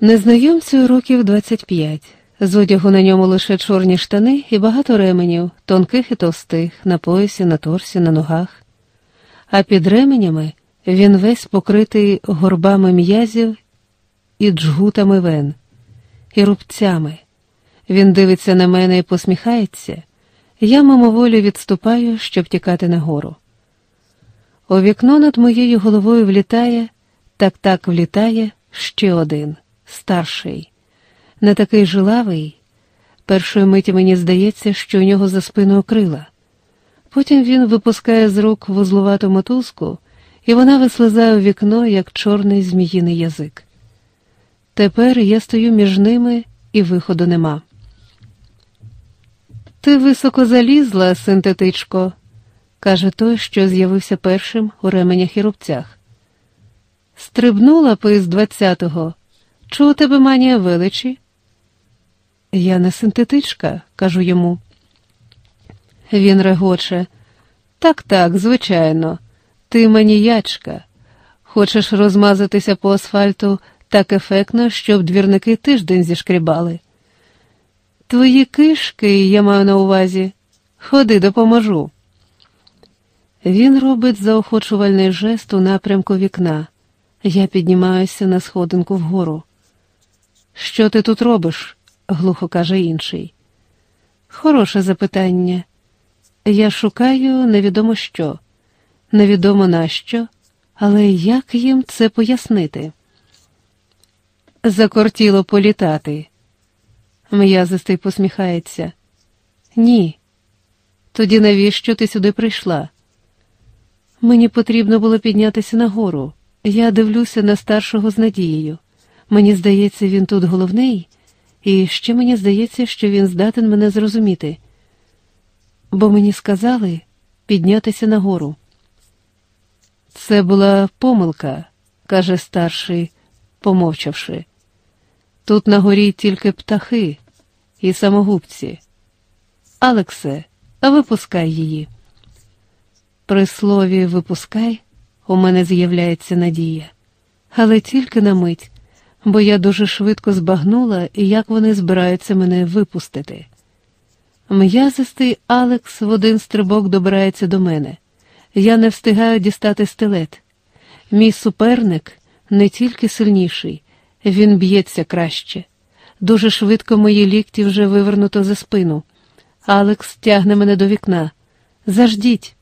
Незнайомцю років 25. З одягу на ньому лише чорні штани і багато ременів, тонких і товстих, на поясі, на торсі, на ногах. А під ременями він весь покритий горбами м'язів і джгутами вен, і рубцями. Він дивиться на мене і посміхається. Я мимоволі відступаю, щоб тікати нагору. У вікно над моєю головою влітає, так так влітає ще один, старший, не такий жилавий. Першої миті мені здається, що у нього за спиною крила. Потім він випускає з рук вузлувату мотузку, і вона вислизає у вікно, як чорний зміїний язик. Тепер я стою між ними і виходу нема. Ти високо залізла, синтетичко, каже той, що з'явився першим у ременях і рубцях. Стрибнула по із двадцятого. Чого тебе манія величі? Я не синтетичка, кажу йому. Він регоче. Так, так, звичайно, ти маніячка. Хочеш розмазатися по асфальту так ефектно, щоб двірники тиждень зішкрібали. Твої кишки, я маю на увазі, ходи, допоможу. Він робить заохочувальний жест у напрямку вікна. Я піднімаюся на сходинку вгору. Що ти тут робиш? глухо каже інший. Хороше запитання. Я шукаю невідомо що, невідомо нащо, але як їм це пояснити? Закортіло політати. М'язистий посміхається. Ні. Тоді навіщо ти сюди прийшла? Мені потрібно було піднятися нагору. Я дивлюся на старшого з надією. Мені здається, він тут головний, і ще мені здається, що він здатен мене зрозуміти. Бо мені сказали піднятися нагору. Це була помилка, каже старший, помовчавши. Тут на горі тільки птахи і самогубці. Алексе, випускай її. При слові випускай у мене з'являється надія, але тільки на мить, бо я дуже швидко збагнула, як вони збираються мене випустити. М'язистий Алекс в один стрибок добирається до мене. Я не встигаю дістати стилет. Мій суперник не тільки сильніший, він б'ється краще. Дуже швидко мої лікті вже вивернуто за спину. Алекс тягне мене до вікна. Заждіть.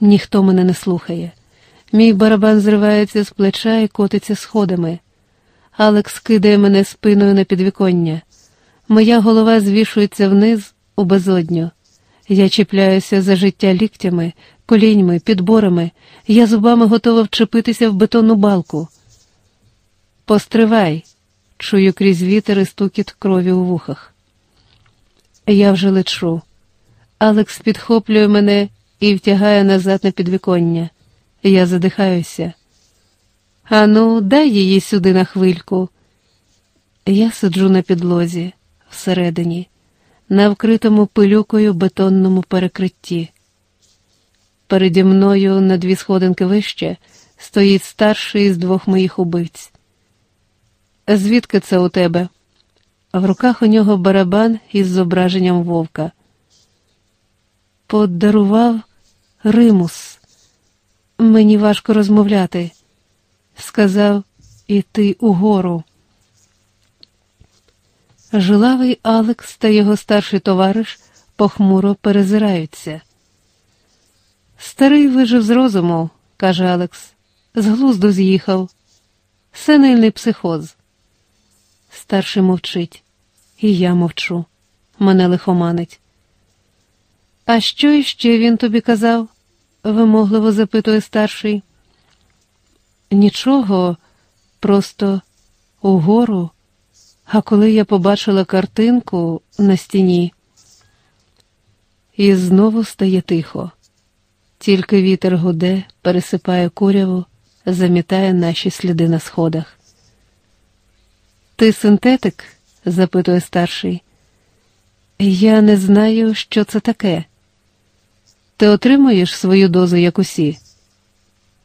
Ніхто мене не слухає. Мій барабан зривається з плеча і котиться сходами. Алекс кидає мене спиною на підвіконня. Моя голова звішується вниз у безодню. Я чіпляюся за життя ліктями, коліньми, підборами, я зубами готова вчепитися в бетонну балку. Постривай, чую крізь вітер і стукіт крові у вухах. Я вже лечу. Алекс підхоплює мене і втягає назад на підвіконня. Я задихаюся. Ану, дай її сюди на хвильку. Я сиджу на підлозі, всередині, на вкритому пилюкою бетонному перекритті. Переді мною на дві сходинки вище стоїть старший із двох моїх убивць. Звідки це у тебе? В руках у нього барабан із зображенням вовка. Подарував Римус. Мені важко розмовляти. Сказав іти угору. Жилавий Алекс та його старший товариш похмуро перезираються. Старий вижив з розуму, каже Алекс, з глузду з'їхав. Сенильний психоз. Старший мовчить, і я мовчу. Мене лихоманить. А що іще він тобі казав? Вимогливо запитує старший. Нічого, просто угору. А коли я побачила картинку на стіні, і знову стає тихо. Тільки вітер гуде, пересипає куряву, замітає наші сліди на сходах. Ти синтетик? запитує старший. Я не знаю, що це таке. Ти отримуєш свою дозу як усі?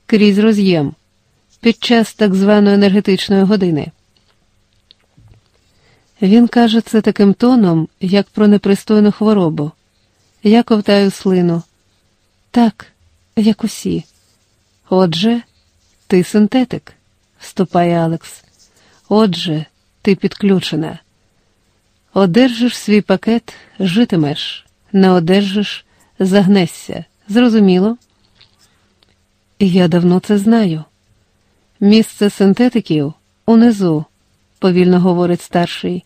Крізь роз'єм. під час так званої енергетичної години. Він каже це таким тоном, як про непристойну хворобу. Я ковтаю слину. Так, як усі. Отже, ти синтетик, вступає Алекс. Отже, ти підключена. Одержиш свій пакет, житимеш, не одержиш, загнешся. Зрозуміло? Я давно це знаю. Місце синтетиків унизу, повільно говорить старший.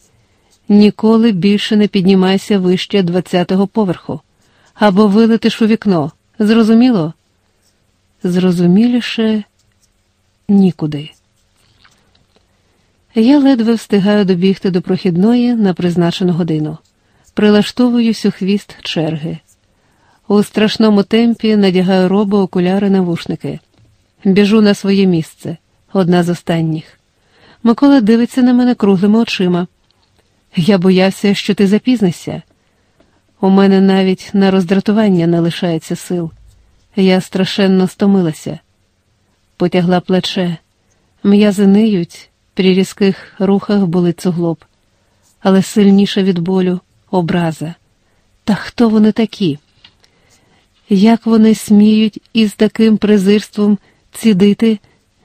Ніколи більше не піднімайся вище 20-го поверху або вилетиш у вікно. Зрозуміло? Зрозуміліше нікуди. Я ледве встигаю добігти до прохідної на призначену годину. Прилаштовуюсь у хвіст черги. У страшному темпі надягаю робу, окуляри, навушники. Біжу на своє місце, одна з останніх. Микола дивиться на мене круглими очима. Я боявся, що ти запізнишся. У мене навіть на роздратування не лишається сил. Я страшенно стомилася. Потягла плече. М'язи ниють, при різких рухах болить суглоб. Але сильніше від болю образа. Та хто вони такі? Як вони сміють із таким презирством цідити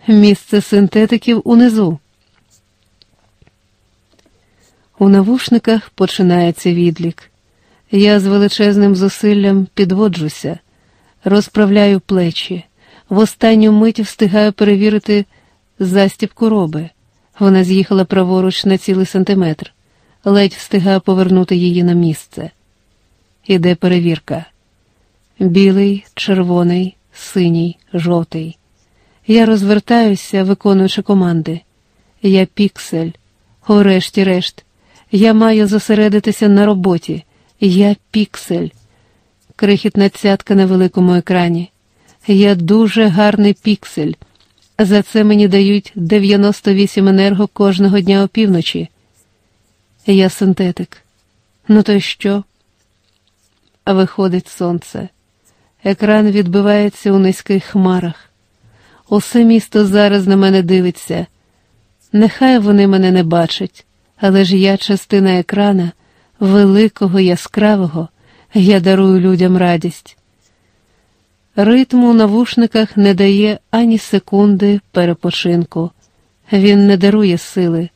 місце синтетиків унизу? У навушниках починається відлік. Я з величезним зусиллям підводжуся, розправляю плечі. В останню мить встигаю перевірити застібку роби. Вона з'їхала праворуч на цілий сантиметр, ледь встигаю повернути її на місце. Іде перевірка. Білий, червоний, синій, жовтий. Я розвертаюся, виконуючи команди. Я піксель, урешті-решт. Я маю зосередитися на роботі. Я піксель, крихітна цятка на великому екрані. Я дуже гарний піксель. За це мені дають 98 енерго кожного дня опівночі. Я синтетик. Ну то й що? Виходить сонце. Екран відбивається у низьких хмарах. Усе місто зараз на мене дивиться. Нехай вони мене не бачать, але ж я частина екрана великого, яскравого, я дарую людям радість. Ритм у навушниках не дає ані секунди перепочинку. Він не дарує сили,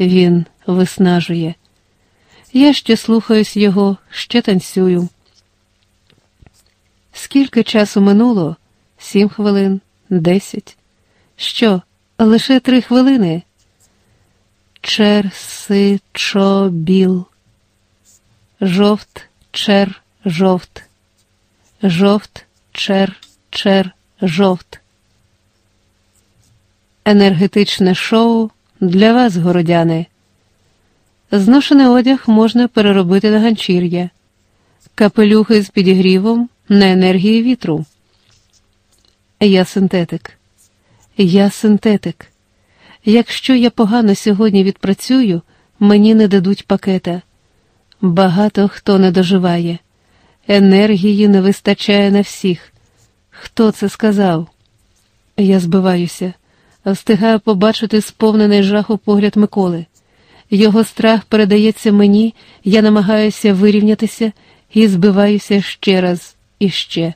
він виснажує. Я ще слухаюсь його, ще танцюю. Скільки часу минуло? Сім хвилин, десять. Що, лише три хвилини? Чер, си, чо, біл жовт, чер, жовт, жовт, чер, чер, жовт. Енергетичне шоу для вас, городяни. Зношений одяг можна переробити на ганчір'я, капелюхи з підігрівом на енергії вітру. Я синтетик. Я синтетик. Якщо я погано сьогодні відпрацюю, мені не дадуть пакета. Багато хто не доживає, енергії не вистачає на всіх. Хто це сказав? Я збиваюся, встигаю побачити сповнений жаху погляд Миколи. Його страх передається мені, я намагаюся вирівнятися і збиваюся ще раз і ще.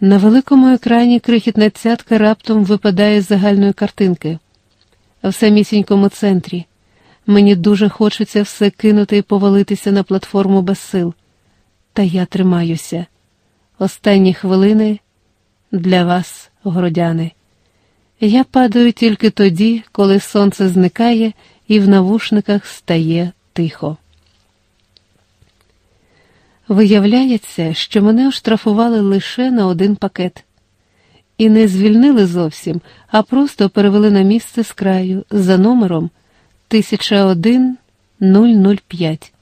На великому екрані крихітна цятка раптом випадає з загальної картинки в самісінькому центрі. Мені дуже хочеться все кинути і повалитися на платформу без сил. Та я тримаюся. Останні хвилини для вас, городяни. Я падаю тільки тоді, коли сонце зникає і в навушниках стає тихо. Виявляється, що мене оштрафували лише на один пакет. І не звільнили зовсім, а просто перевели на місце з краю за номером. 1001-005.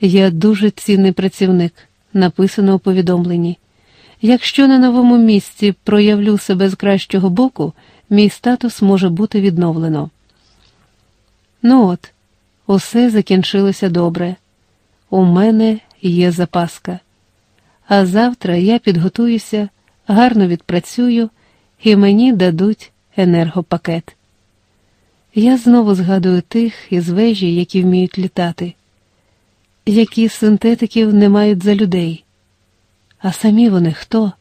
Я дуже цінний працівник, написано у повідомленні. Якщо на новому місці проявлю себе з кращого боку, мій статус може бути відновлено. Ну от, усе закінчилося добре. У мене є запаска. А завтра я підготуюся, гарно відпрацюю, і мені дадуть енергопакет. Я знову згадую тих із вежі, які вміють літати, які синтетиків не мають за людей. А самі вони хто?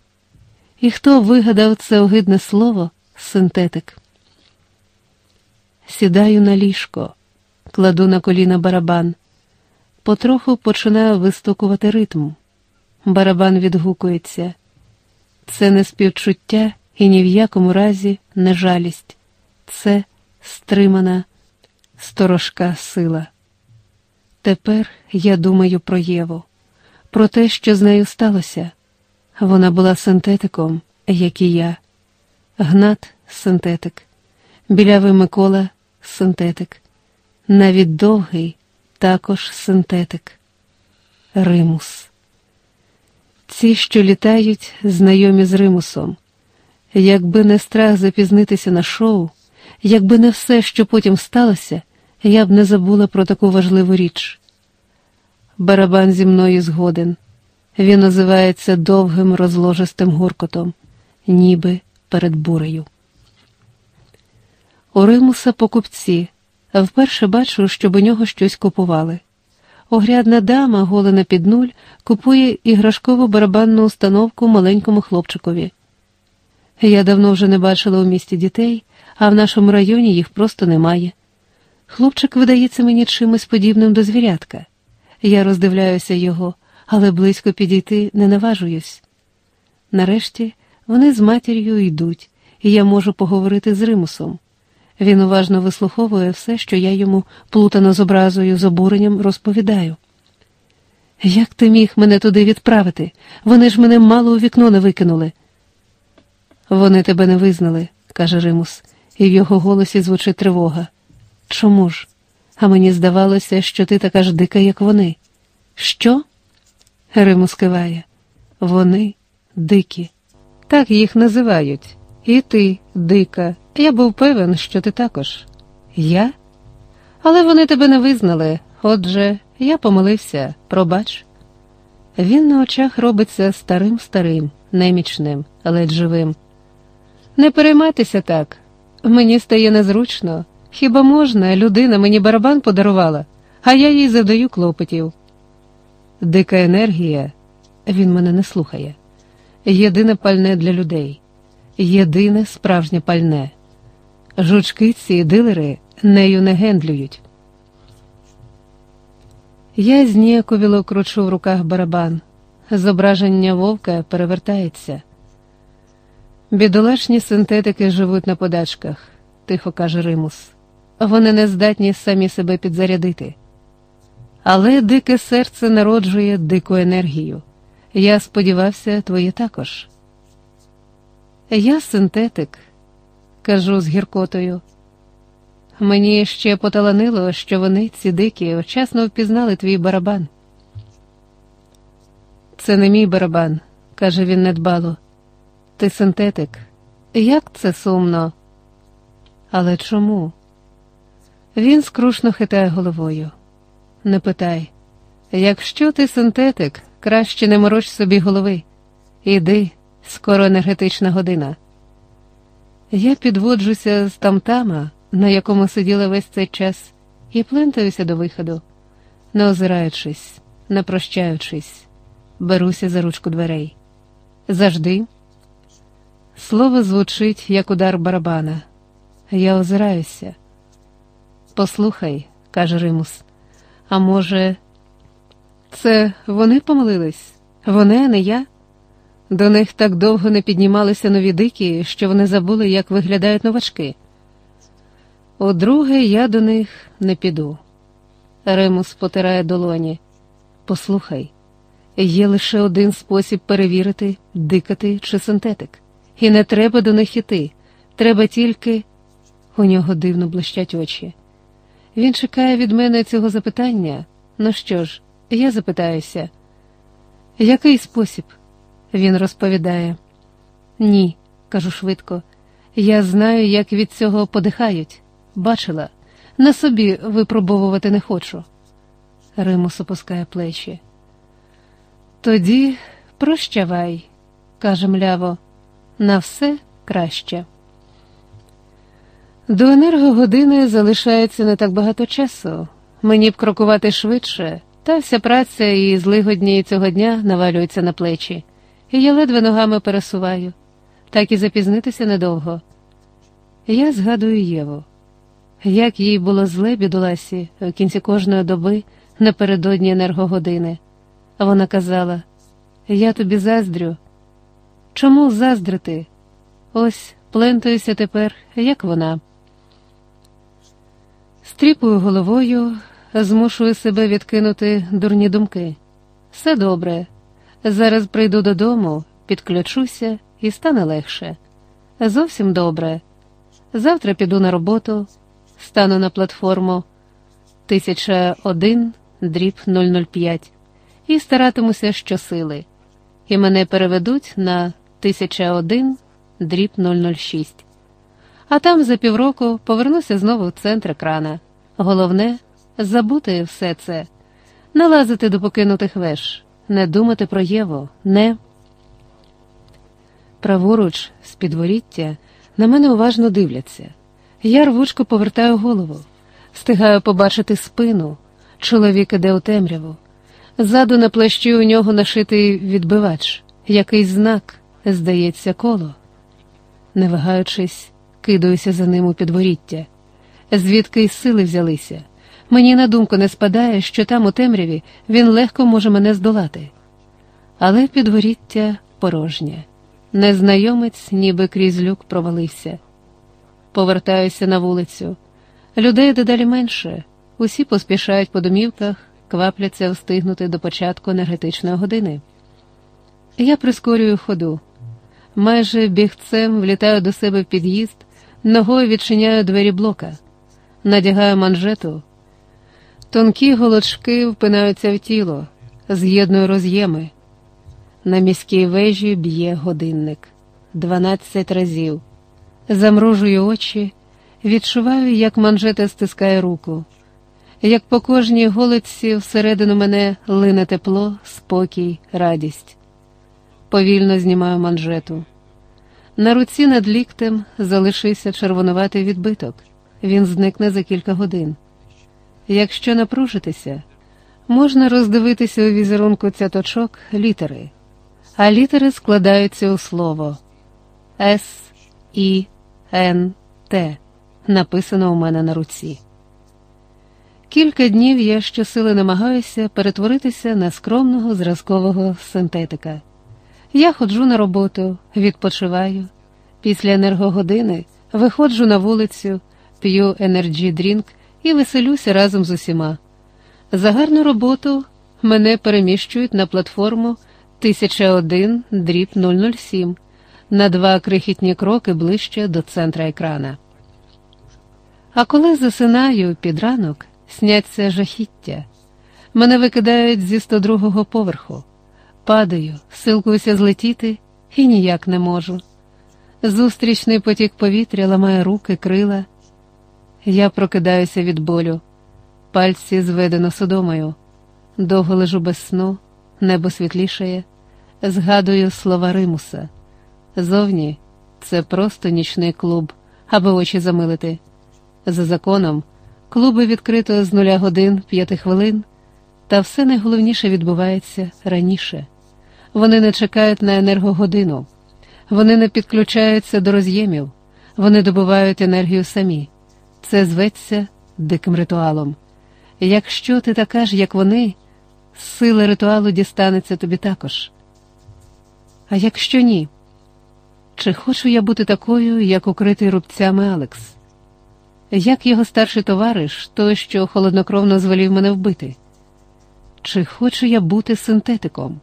І хто вигадав це огидне слово синтетик? Сідаю на ліжко, кладу на коліна барабан, потроху починаю вистукувати ритм. Барабан відгукується. Це не співчуття і ні в якому разі не жалість, це стримана сторожка сила. Тепер я думаю про Єву, про те, що з нею сталося. Вона була синтетиком, як і я, Гнат синтетик, білявий Микола синтетик, навіть довгий також синтетик, Римус. Ці, що літають, знайомі з Римусом. Якби не страх запізнитися на шоу, якби не все, що потім сталося, я б не забула про таку важливу річ. Барабан зі мною згоден. Він називається довгим розложистим гуркотом, ніби перед бурею. У Римуса покупці, вперше бачу, щоб у нього щось купували. Огрядна дама, голена під нуль, купує іграшкову барабанну установку маленькому хлопчикові. Я давно вже не бачила у місті дітей, а в нашому районі їх просто немає. Хлопчик видається мені чимось подібним до звірятка. Я роздивляюся його, але близько підійти не наважуюсь. Нарешті вони з матір'ю йдуть, і я можу поговорити з Римусом. Він уважно вислуховує все, що я йому плутано з образою, з обуренням розповідаю. Як ти міг мене туди відправити? Вони ж мене мало у вікно не викинули. Вони тебе не визнали, каже Римус, і в його голосі звучить тривога. Чому ж? А мені здавалося, що ти така ж дика, як вони. Що? Римус киває. Вони дикі. Так їх називають. І ти, дика. Я був певен, що ти також. Я? Але вони тебе не визнали. Отже, я помилився, пробач. Він на очах робиться старим старим, немічним, ледь живим. Не переймайтеся так. Мені стає незручно. Хіба можна, людина мені барабан подарувала, а я їй завдаю клопотів. Дика енергія, він мене не слухає. Єдине пальне для людей, єдине справжнє пальне. Жучки ці дилери нею не гендлюють. Я зніяковіло кручу в руках барабан. Зображення вовка перевертається. Бідолашні синтетики живуть на подачках, тихо каже Римус. Вони не здатні самі себе підзарядити. Але дике серце народжує дику енергію. Я сподівався, твоє також. Я синтетик, кажу з гіркотою. Мені ще поталанило, що вони, ці дикі, вчасно впізнали твій барабан. Це не мій барабан, каже він недбало. Ти синтетик. Як це сумно? Але чому? Він скрушно хитає головою. Не питай, якщо ти синтетик, краще не мороч собі голови. Іди, скоро енергетична година. Я підводжуся з тамтама, на якому сиділа весь цей час, і плентаюся до виходу, не озираючись, не прощаючись, беруся за ручку дверей. Завжди. Слово звучить, як удар барабана. Я озираюся. Послухай, каже Римус, а може, це вони помилились? Вони, а не я? До них так довго не піднімалися нові дикі, що вони забули, як виглядають новачки. Удруге, я до них не піду. Римус потирає долоні. Послухай, є лише один спосіб перевірити, дикати чи синтетик. І не треба до них іти. Треба тільки. У нього дивно блищать очі. Він чекає від мене цього запитання. Ну що ж, я запитаюся, який спосіб? Він розповідає. Ні, кажу швидко. Я знаю, як від цього подихають. Бачила, на собі випробовувати не хочу. Римус опускає плечі. Тоді прощавай, каже мляво, на все краще. До енергогодини залишається не так багато часу. Мені б крокувати швидше, та вся праця і злигодні цього дня навалюються на плечі, і я ледве ногами пересуваю, так і запізнитися недовго. Я згадую Єву, як їй було зле бідоласі в кінці кожної доби напередодні енергогодини. Вона казала: Я тобі заздрю. Чому заздрити? Ось плентаюся тепер, як вона. Стріпую головою, змушую себе відкинути дурні думки. Все добре. Зараз прийду додому, підключуся і стане легше. Зовсім добре. Завтра піду на роботу, стану на платформу 1001 дріб 005 і старатимуся щосили. І мене переведуть на 1001 дріб 006. А там за півроку повернуся знову в центр екрана. Головне забути все це, не лазити до покинутих веж, не думати про Єву, не. Праворуч, з підворіття, на мене уважно дивляться. Я рвучко повертаю голову, встигаю побачити спину. Чоловік іде у темряву. Ззаду на плащі у нього нашитий відбивач, якийсь знак, здається, коло. Не вагаючись, кидаюся за ним у підворіття. Звідки й сили взялися. Мені на думку не спадає, що там у темряві він легко може мене здолати. Але підворіття порожнє. Незнайомець, ніби крізь люк провалився. Повертаюся на вулицю. Людей дедалі менше. Усі поспішають по домівках, квапляться встигнути до початку енергетичної години. Я прискорюю ходу. Майже бігцем влітаю до себе в під'їзд, ногою відчиняю двері блока, надягаю манжету. Тонкі голочки впинаються в тіло, з'єдную роз'єми. На міській вежі б'є годинник дванадцять разів. Замружую очі, відчуваю, як манжета стискає руку, як по кожній голиці всередину мене лине тепло, спокій, радість. Повільно знімаю манжету. На руці над ліктем залишився червонуватий відбиток. Він зникне за кілька годин. Якщо напружитися, можна роздивитися у візерунку цяточок літери, а літери складаються у слово С, І, Н, Т, написано у мене на руці. Кілька днів я щосили намагаюся перетворитися на скромного зразкового синтетика. Я ходжу на роботу, відпочиваю. Після енергогодини виходжу на вулицю, п'ю energy drink і веселюся разом з усіма. За гарну роботу мене переміщують на платформу 1001 дріб 007 на два крихітні кроки ближче до центра екрана. А коли засинаю під ранок, сняться жахіття. Мене викидають зі 102-го поверху. Падаю, силкуюся злетіти і ніяк не можу. Зустрічний потік повітря ламає руки, крила. Я прокидаюся від болю, пальці зведено судомою, довго лежу без сну, небо світлішає, згадую слова Римуса. Зовні це просто нічний клуб, аби очі замилити. За законом, клуби відкрито з нуля годин п'яти хвилин, та все найголовніше відбувається раніше. Вони не чекають на енергогодину, вони не підключаються до роз'ємів, вони добувають енергію самі. Це зветься диким ритуалом. Якщо ти така ж, як вони, сила ритуалу дістанеться тобі також. А якщо ні, чи хочу я бути такою, як укритий рубцями Алекс? Як його старший товариш, той, що холоднокровно звелів мене вбити? Чи хочу я бути синтетиком?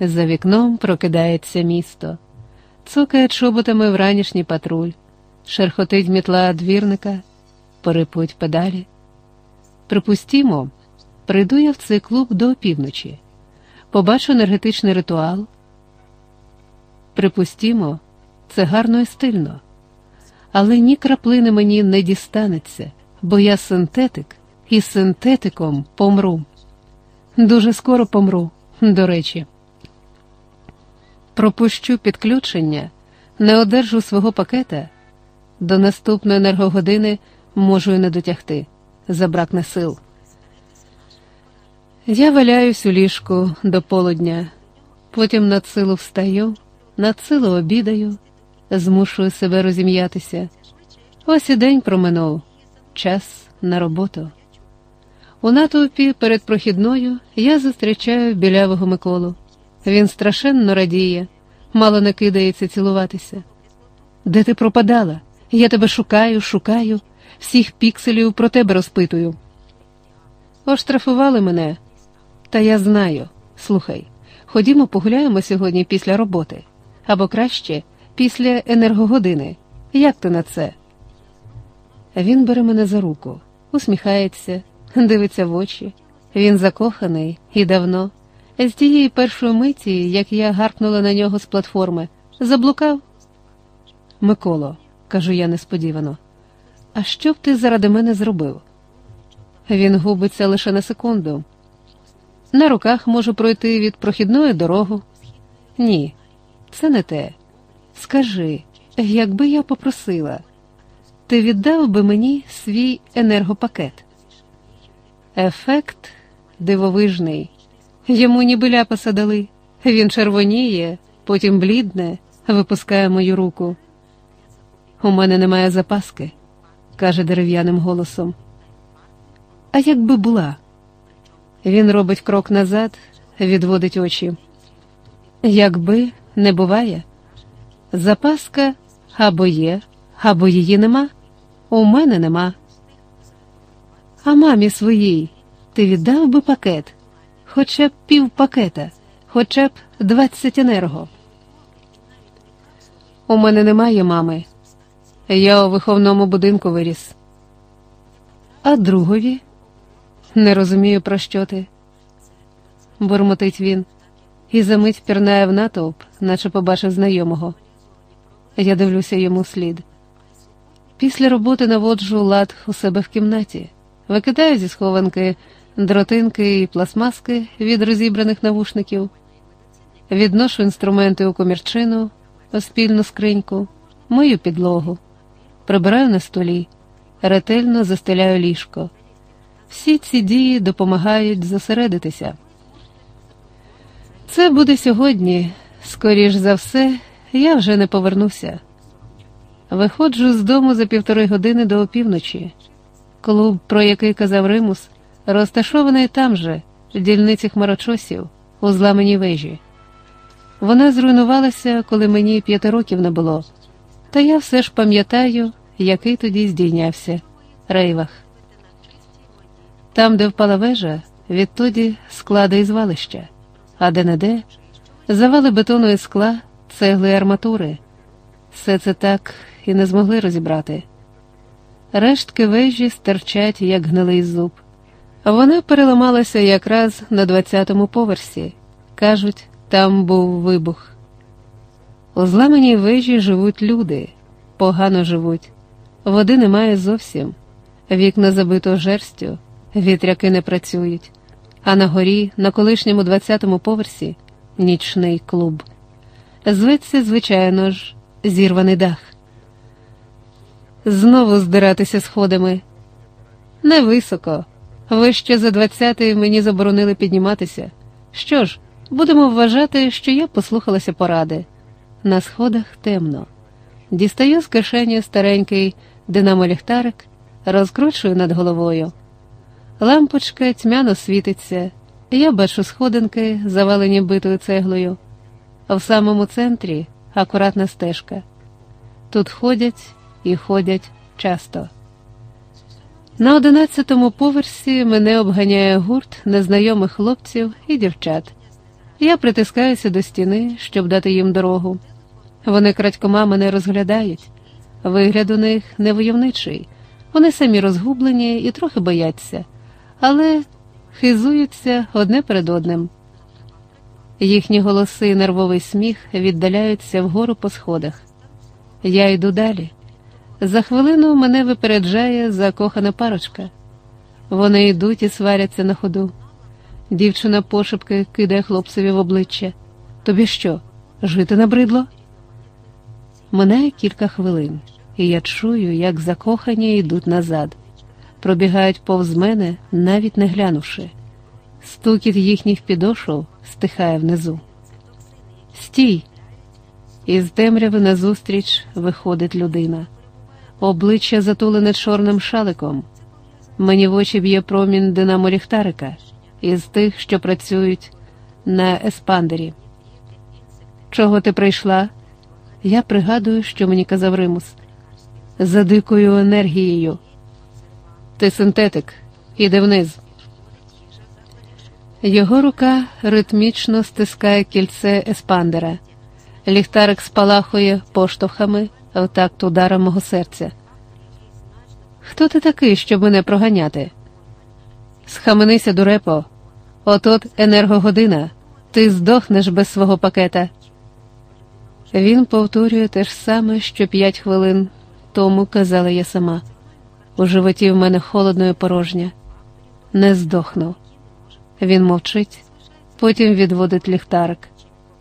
За вікном прокидається місто, цукає чоботами вранішній патруль, шерхотить мітла двірника, перепуть педалі. Припустімо, прийду я в цей клуб до опівночі, побачу енергетичний ритуал. Припустімо, це гарно і стильно, але ні краплини мені не дістанеться, бо я синтетик і синтетиком помру. Дуже скоро помру, до речі. Пропущу підключення, не одержу свого пакета, До наступної енергогодини можу і не дотягти, забракне сил. Я валяюсь у ліжку до полудня, потім над силу встаю, над силу обідаю, змушую себе розім'ятися. Ось і день проминув, час на роботу. У натовпі перед прохідною я зустрічаю білявого Миколу. Він страшенно радіє, мало не кидається цілуватися. Де ти пропадала? Я тебе шукаю, шукаю, всіх пікселів про тебе розпитую. Оштрафували мене, та я знаю. Слухай, ходімо погуляємо сьогодні після роботи, або краще після енергогодини. Як ти на це? Він бере мене за руку, усміхається, дивиться в очі. Він закоханий і давно. З тієї першої миті, як я гаркнула на нього з платформи, заблукав. Миколо, кажу я несподівано, а що б ти заради мене зробив? Він губиться лише на секунду. На руках можу пройти від прохідної дорогу. Ні, це не те. Скажи, якби я попросила, ти віддав би мені свій енергопакет? Ефект дивовижний. Йому ніби ляпаса дали. Він червоніє, потім блідне, випускає мою руку. У мене немає запаски, каже дерев'яним голосом. А якби була? Він робить крок назад, відводить очі. Якби не буває, запаска або є, або її нема. У мене нема. А мамі своїй ти віддав би пакет, хоча б пів пакета, хоча б двадцять енерго. У мене немає мами. Я у виховному будинку виріс. А другові не розумію, про що ти. бурмотить він, і за мить пірнає в натовп, наче побачив знайомого. Я дивлюся йому слід. Після роботи наводжу лад у себе в кімнаті, викидаю зі схованки дротинки і пластмаски від розібраних навушників, відношу інструменти у комірчину, спільну скриньку, мию підлогу, прибираю на столі, ретельно застеляю ліжко. Всі ці дії допомагають зосередитися. Це буде сьогодні, скоріш за все, я вже не повернуся. Виходжу з дому за півтори години до опівночі. Клуб, про який казав Римус, розташований там же, в дільниці хмарочосів, у зламаній вежі. Вона зруйнувалася, коли мені п'яти років не було, та я все ж пам'ятаю, який тоді здійнявся рейвах. Там, де впала вежа, відтоді склади і звалища, а де не де завали бетону і скла, цегли і арматури. Все це так і не змогли розібрати. Рештки вежі стерчать, як гнилий зуб. Вона переламалася якраз на 20-му поверсі. Кажуть, там був вибух. У зламаній вежі живуть люди, погано живуть, води немає зовсім, вікна забито жерстю, вітряки не працюють, а на горі, на колишньому 20-му поверсі, нічний клуб. Зветься, звичайно ж, зірваний дах. Знову здиратися сходами. Невисоко. Вище за двадцятий мені заборонили підніматися. Що ж, будемо вважати, що я послухалася поради. На сходах темно. Дістаю з кишені старенький динамо-ліхтарик, розкручую над головою. Лампочка тьмяно світиться, я бачу сходинки, завалені битою цеглою. В самому центрі акуратна стежка. Тут ходять і ходять часто. На одинадцятому поверсі мене обганяє гурт незнайомих хлопців і дівчат. Я притискаюся до стіни, щоб дати їм дорогу. Вони крадькома мене розглядають. Вигляд у них невойовничий. Вони самі розгублені і трохи бояться, але хизуються одне перед одним. Їхні голоси і нервовий сміх віддаляються вгору по сходах. Я йду далі. За хвилину мене випереджає закохана парочка. Вони йдуть і сваряться на ходу. Дівчина пошепки кидає хлопцеві в обличчя. Тобі що, жити набридло? Минає кілька хвилин. і я чую, як закохані йдуть назад, пробігають повз мене, навіть не глянувши. Стукіт їхніх підошов стихає внизу. Стій! Із темряви назустріч виходить людина, обличчя затулене чорним шаликом. Мені в очі б'є промінь динамо ліхтарика із тих, що працюють на еспандері. Чого ти прийшла? Я пригадую, що мені казав Римус. За дикою енергією. Ти синтетик, іди вниз. Його рука ритмічно стискає кільце еспандера. Ліхтарик спалахує поштовхами в такт удара мого серця. Хто ти такий, щоб мене проганяти? Схаменися, дурепо, отот енергогодина, ти здохнеш без свого пакета. Він повторює те ж саме, що п'ять хвилин тому казала я сама. У животі в мене холодно і порожня. Не здохну. Він мовчить, потім відводить ліхтарик.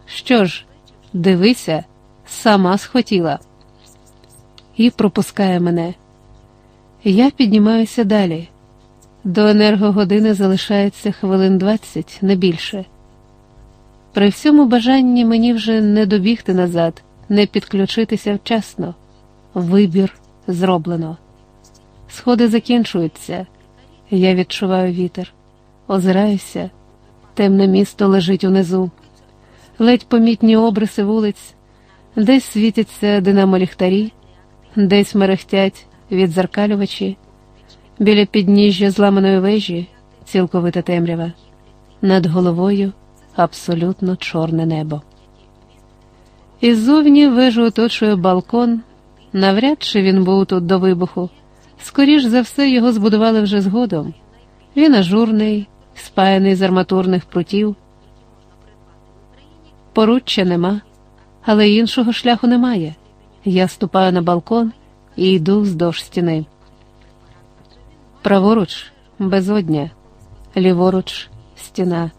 Що ж, дивися, сама схотіла. І пропускає мене. Я піднімаюся далі. До енергогодини залишається хвилин двадцять, не більше. При всьому бажанні мені вже не добігти назад, не підключитися вчасно. Вибір зроблено. Сходи закінчуються. Я відчуваю вітер, озираюся, темне місто лежить унизу, ледь помітні обриси вулиць, десь світяться динамо ліхтарі, десь мерехтять відзеркалювачі, біля підніжжя зламаної вежі, цілковита темрява, над головою абсолютно чорне небо. Іззовні вежу оточує балкон. Навряд чи він був тут до вибуху. Скоріш за все, його збудували вже згодом. Він ажурний, спаяний з арматурних прутів. Поруччя нема, але іншого шляху немає. Я ступаю на балкон і йду вздовж стіни. Праворуч безодня, ліворуч стіна.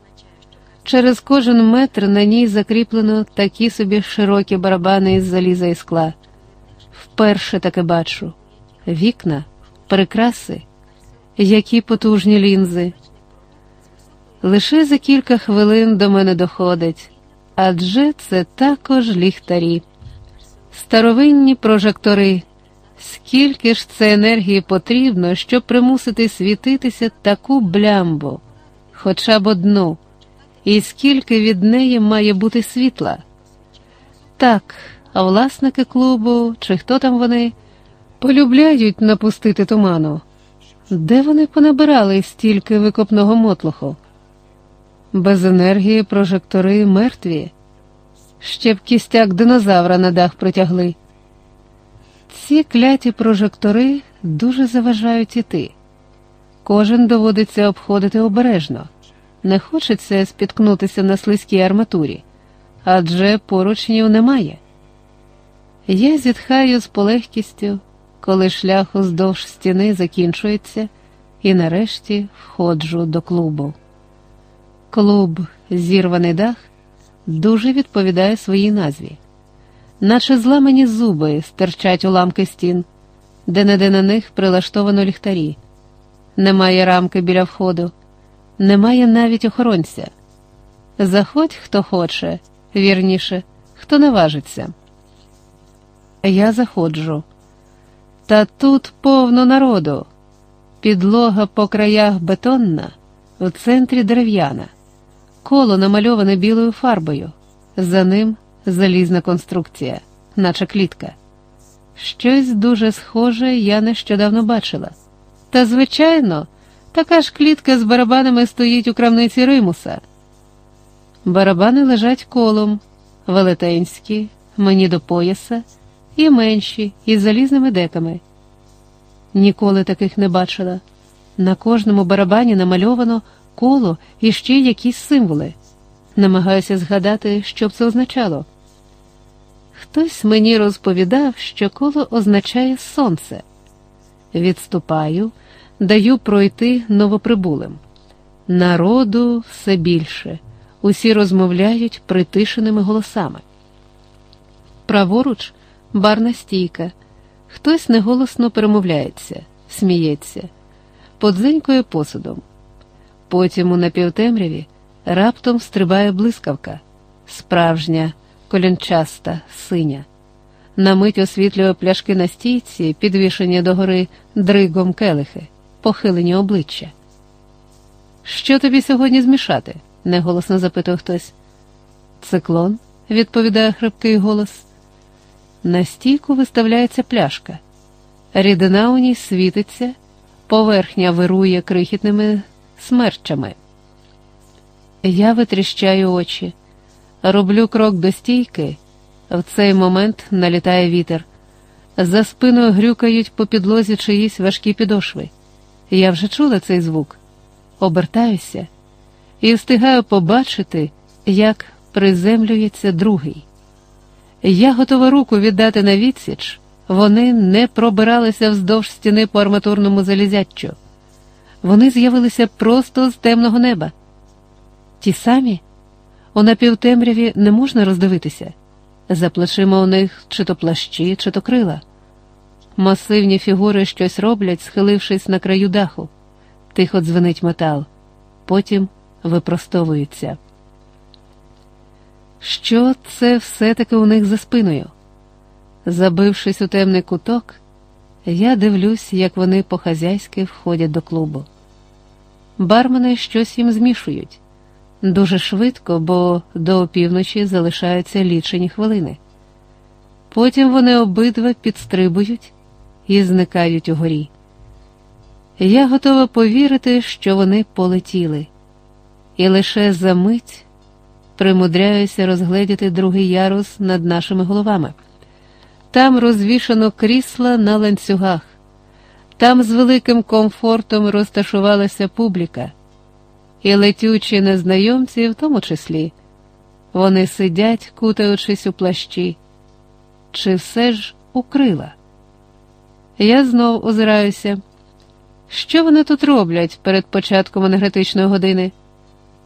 Через кожен метр на ній закріплено такі собі широкі барабани із заліза і скла. Вперше таке бачу вікна, прикраси, які потужні лінзи. Лише за кілька хвилин до мене доходить, адже це також ліхтарі, старовинні прожектори. Скільки ж це енергії потрібно, щоб примусити світитися таку блямбу, хоча б одну, і скільки від неї має бути світла? Так, а власники клубу, чи хто там вони, полюбляють напустити туману. Де вони понабирали стільки викопного мотлуху? Без енергії прожектори мертві, ще б кістяк динозавра на дах притягли. Ці кляті прожектори дуже заважають іти. Кожен доводиться обходити обережно, не хочеться спіткнутися на слизькій арматурі, адже поручнів немає. Я зітхаю з полегкістю, коли шлях уздовж стіни закінчується, і нарешті входжу до клубу. Клуб Зірваний дах дуже відповідає своїй назві наче зламані зуби стирчать уламки стін, де неде на них прилаштовано ліхтарі. Немає рамки біля входу, немає навіть охоронця. Заходь, хто хоче, вірніше, хто наважиться. Я заходжу. Та тут повно народу. Підлога по краях бетонна, в центрі дерев'яна, коло намальоване білою фарбою, за ним залізна конструкція, наче клітка. Щось дуже схоже я нещодавно бачила. Та, звичайно, така ж клітка з барабанами стоїть у крамниці Римуса. Барабани лежать колом, велетенські, мені до пояса, і менші, із залізними деками. Ніколи таких не бачила. На кожному барабані намальовано коло і ще якісь символи. Намагаюся згадати, що б це означало. Хтось мені розповідав, що коло означає сонце. Відступаю, даю пройти новоприбулим. Народу все більше, усі розмовляють притишеними голосами. Праворуч барна стійка. Хтось неголосно перемовляється, сміється, подзенькує посудом. Потім у напівтемряві раптом стрибає блискавка, справжня, колянчаста, синя. На мить освітлює пляшки на стійці, підвішені догори дригом келихи, похилені обличчя. Що тобі сьогодні змішати? неголосно запитує хтось. Циклон, відповідає хрипкий голос. На стійку виставляється пляшка. Рідина у ній світиться, поверхня вирує крихітними смерчами. Я витріщаю очі, роблю крок до стійки. В цей момент налітає вітер. За спиною грюкають по підлозі чиїсь важкі підошви. Я вже чула цей звук, обертаюся і встигаю побачити, як приземлюється другий. Я готова руку віддати на відсіч, вони не пробиралися вздовж стіни по арматурному залізяччю. Вони з'явилися просто з темного неба. Ті самі у напівтемряві не можна роздивитися. За плечима у них чи то плащі, чи то крила. Масивні фігури щось роблять, схилившись на краю даху. Тихо дзвенить метал, потім випростовуються. Що це все-таки у них за спиною? Забившись у темний куток, я дивлюсь, як вони по-хазяйськи входять до клубу. Бармени щось їм змішують дуже швидко, бо до опівночі залишаються лічені хвилини. Потім вони обидва підстрибують і зникають угорі. Я готова повірити, що вони полетіли, і лише за мить примудряюся розгледіти другий ярус над нашими головами. Там розвішано крісла на ланцюгах, там з великим комфортом розташувалася публіка і летючі незнайомці в тому числі. Вони сидять, кутаючись у плащі, чи все ж укрила. Я знов озираюся. Що вони тут роблять перед початком енергетичної години?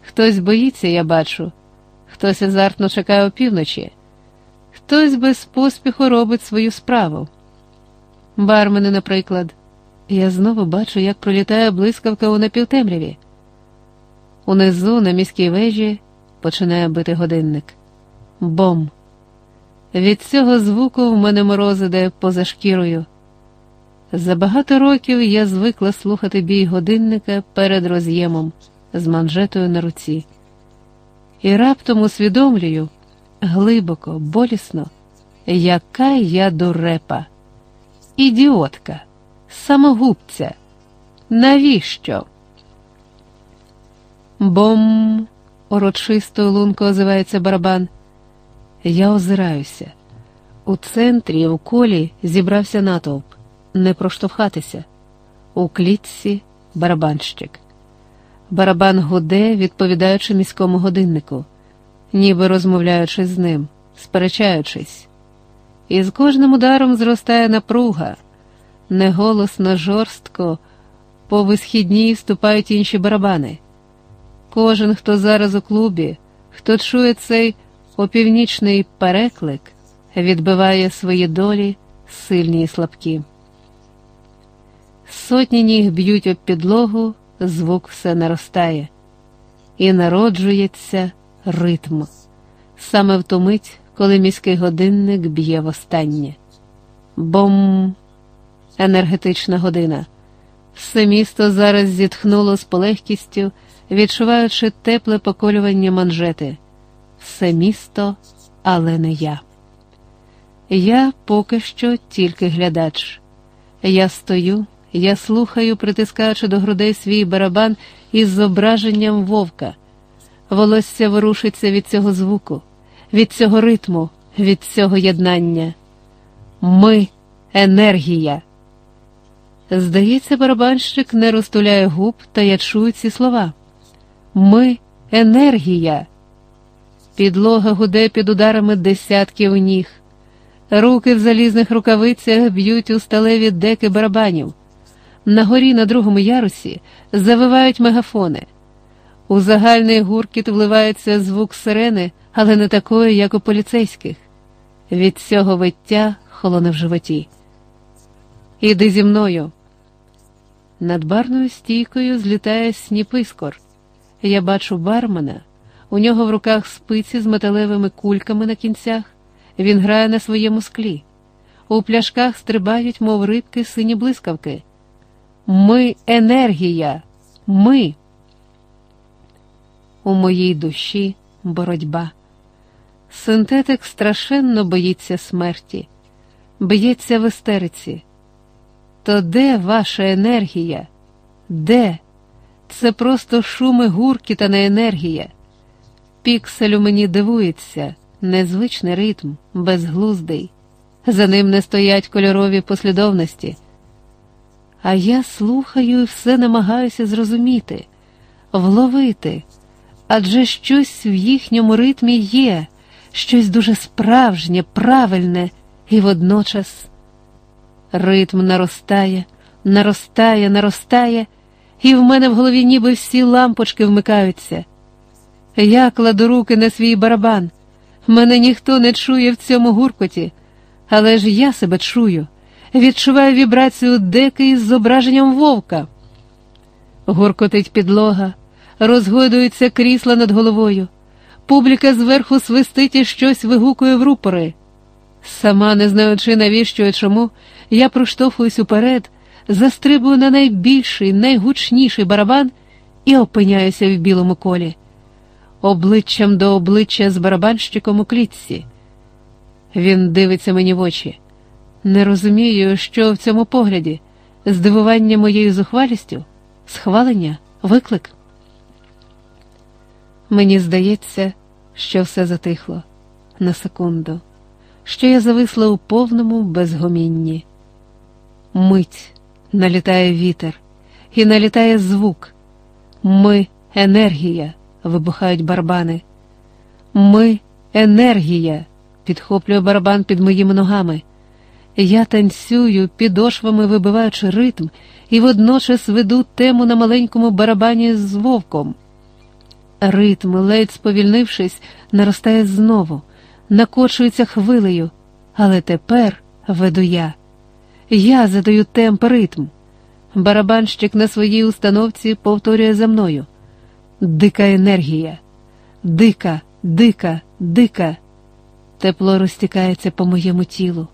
Хтось боїться, я бачу, хтось азартно чекає опівночі, хтось без поспіху робить свою справу. Бармени, наприклад, я знову бачу, як пролітає блискавка у напівтемряві. Унизу на міській вежі починає бити годинник. Бом. Від цього звуку в мене мороз іде поза шкірою. За багато років я звикла слухати бій годинника перед роз'ємом з манжетою на руці. І раптом усвідомлюю глибоко, болісно, яка я дурепа, ідіотка, самогубця. Навіщо? Бом, урочисто лунко озивається барабан. Я озираюся. У центрі, у колі зібрався натовп, не проштовхатися. У клітці барабанщик. Барабан гуде, відповідаючи міському годиннику, ніби розмовляючи з ним, сперечаючись. І з кожним ударом зростає напруга, неголосно, жорстко, по висхідній вступають інші барабани. Кожен, хто зараз у клубі, хто чує цей опівнічний переклик, відбиває свої долі, сильні і слабкі. Сотні ніг б'ють об підлогу, звук все наростає, і народжується ритм, саме в ту мить, коли міський годинник б'є востаннє. Бом, енергетична година. Все місто зараз зітхнуло з полегкістю відчуваючи тепле поколювання манжети. Все місто, але не я. Я поки що тільки глядач. Я стою, я слухаю, притискаючи до грудей свій барабан із зображенням вовка. Волосся ворушиться від цього звуку, від цього ритму, від цього єднання. Ми енергія. Здається, барабанщик не розтуляє губ, та я чую ці слова. Ми енергія. Підлога гуде під ударами десятків ніг. Руки в залізних рукавицях б'ють у сталеві деки барабанів. На горі на другому ярусі завивають мегафони. У загальний гуркіт вливається звук сирени, але не такої, як у поліцейських. Від цього виття холоне в животі. Іди зі мною. Над барною стійкою злітає сніпискор. Я бачу бармена, у нього в руках спиці з металевими кульками на кінцях. Він грає на своєму склі. У пляшках стрибають, мов рибки, сині блискавки. Ми енергія, ми. У моїй душі боротьба. Синтетик страшенно боїться смерті, б'ється в істериці. То де ваша енергія? Де? Це просто шуми гурки та не енергія. Пікселю мені дивується, незвичний ритм, безглуздий. За ним не стоять кольорові послідовності. А я слухаю і все намагаюся зрозуміти, вловити, адже щось в їхньому ритмі є, щось дуже справжнє, правильне і водночас. Ритм наростає, наростає, наростає, і в мене в голові ніби всі лампочки вмикаються. Я кладу руки на свій барабан. Мене ніхто не чує в цьому гуркоті, але ж я себе чую, відчуваю вібрацію деки із зображенням вовка. Гуркотить підлога, розгойдуються крісла над головою. Публіка зверху свистить і щось вигукує в рупори. Сама, не знаючи, навіщо і чому, я проштовхуюсь уперед, застрибую на найбільший, найгучніший барабан і опиняюся в білому колі, обличчям до обличчя з барабанщиком у клітці. Він дивиться мені в очі. Не розумію, що в цьому погляді, здивування моєю зухвалістю, схвалення, виклик. Мені здається, що все затихло на секунду, що я зависла у повному безгомінні. Мить налітає вітер, і налітає звук. Ми енергія, вибухають барабани. Ми енергія, підхоплює барабан під моїми ногами. Я танцюю, підошвами вибиваючи ритм, і водночас веду тему на маленькому барабані з вовком. Ритм, ледь сповільнившись, наростає знову, накочується хвилею, але тепер веду я. Я задаю темп ритм. Барабанщик на своїй установці повторює за мною. Дика енергія, дика, дика, дика. Тепло розтікається по моєму тілу.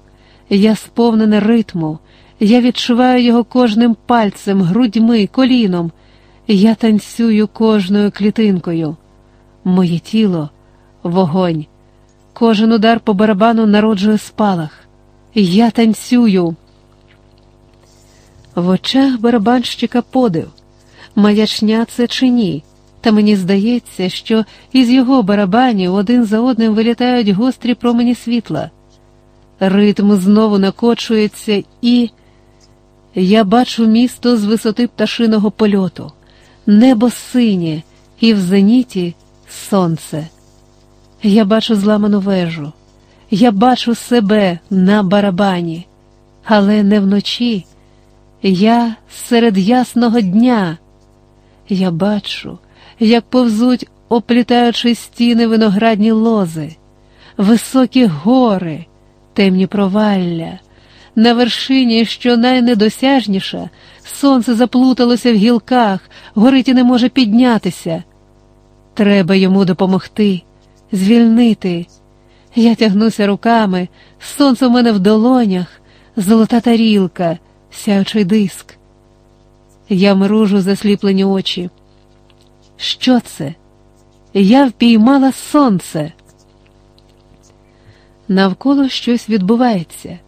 Я сповнена ритму, я відчуваю його кожним пальцем, грудьми, коліном. Я танцюю кожною клітинкою. Моє тіло вогонь. Кожен удар по барабану народжує спалах. Я танцюю. В очах барабанщика подив, маячня це чи ні, та мені здається, що із його барабанів один за одним вилітають гострі промені світла. Ритм знову накочується, і я бачу місто з висоти пташиного польоту, небо синє, і в зеніті сонце. Я бачу зламану вежу, я бачу себе на барабані, але не вночі. Я серед ясного дня. Я бачу, як повзуть, оплітаючи стіни виноградні лози, високі гори, темні провалля. На вершині, що найнедосяжніша, сонце заплуталося в гілках, горить і не може піднятися. Треба йому допомогти, звільнити. Я тягнуся руками, сонце в мене в долонях, золота тарілка сяючий диск. Я мружу засліплені очі. Що це? Я впіймала сонце. Навколо щось відбувається.